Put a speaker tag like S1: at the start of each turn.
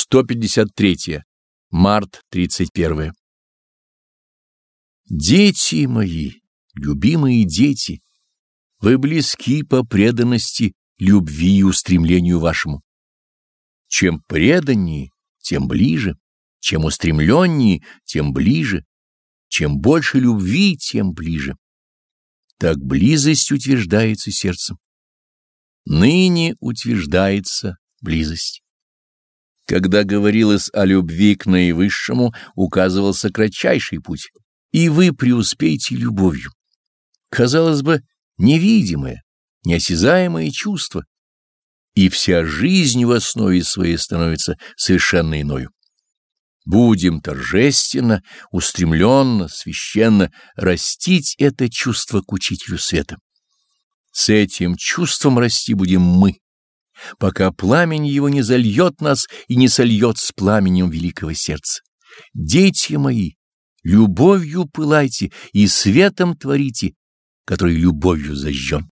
S1: 153. Март 31. Дети мои, любимые дети, вы близки по преданности, любви и устремлению вашему. Чем преданнее, тем ближе, чем устремленнее, тем ближе, чем больше любви, тем ближе. Так близость утверждается сердцем. Ныне утверждается близость. Когда говорилось о любви к наивысшему, указывался кратчайший путь, и вы преуспеете любовью. Казалось бы, невидимое, неосязаемое чувство, и вся жизнь в основе своей становится совершенно иною. Будем торжественно, устремленно, священно растить это чувство к учителю света. С этим чувством расти будем мы, пока пламень его не зальет нас и не сольет с пламенем великого сердца. Дети мои, любовью пылайте и светом творите, который любовью зажжен.